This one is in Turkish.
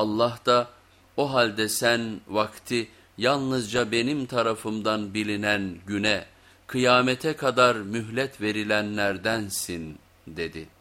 Allah da o halde sen vakti yalnızca benim tarafımdan bilinen güne, kıyamete kadar mühlet verilenlerdensin dedi.''